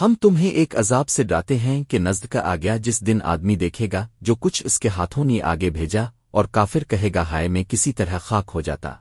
ہم تمہیں ایک عذاب سے ڈاتے ہیں کہ نزد کا آ گیا جس دن آدمی دیکھے گا جو کچھ اس کے ہاتھوں نے آگے بھیجا اور کافر کہے گا ہائے میں کسی طرح خاک ہو جاتا۔